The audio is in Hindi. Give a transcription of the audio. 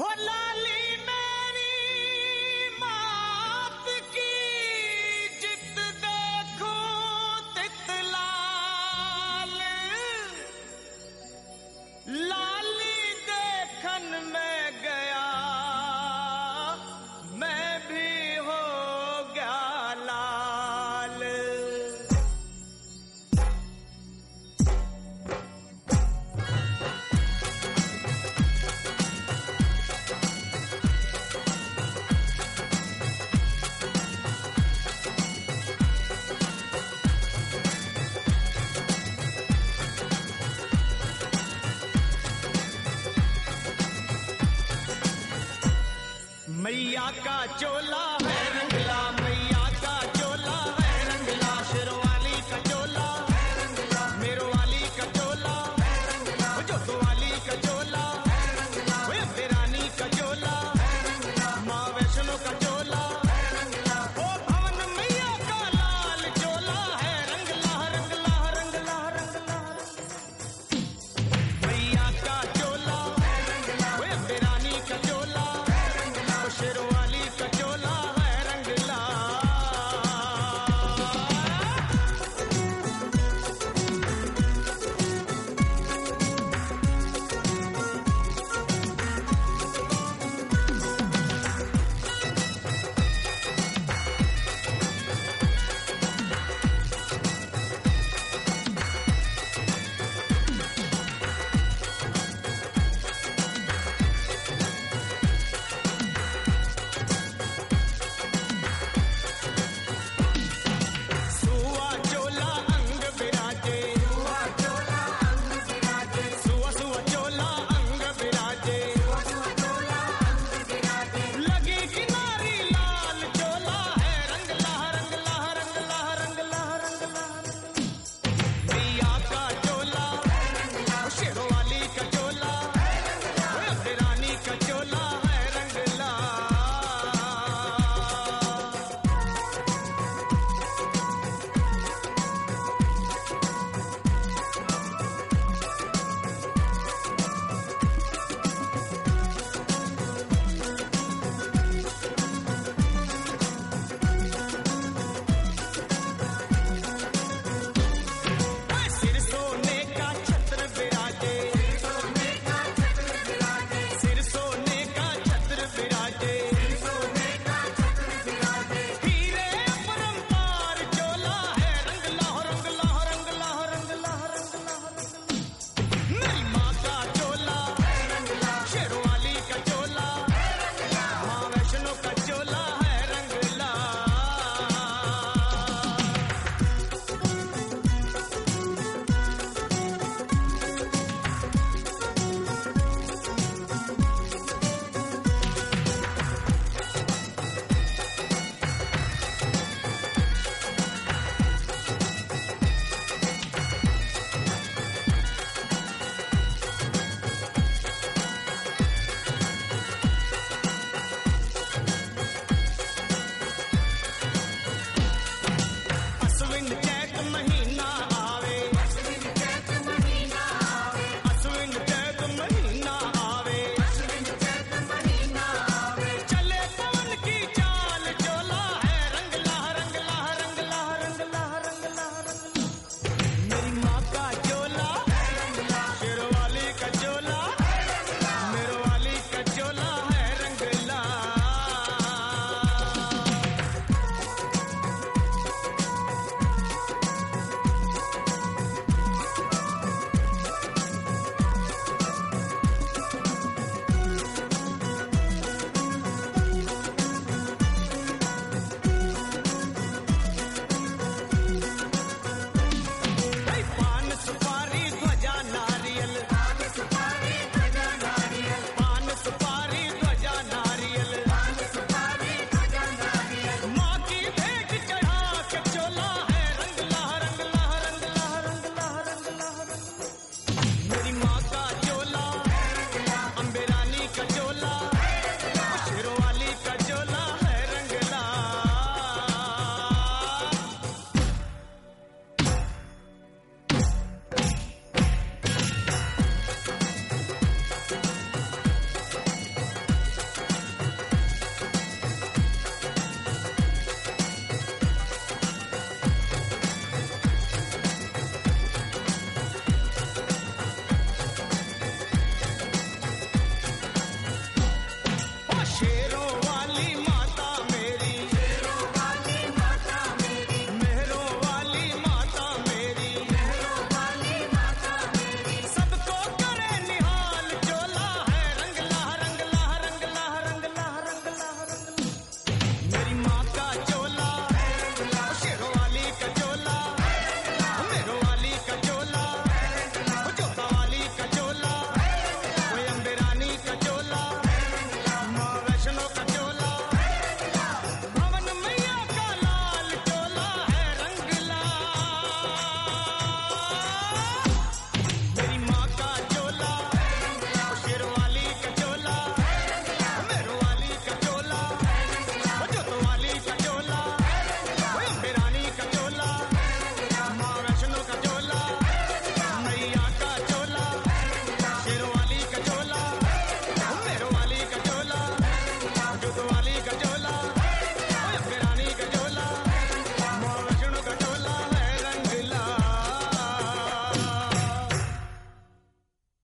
हो लाली मैया का चोला है।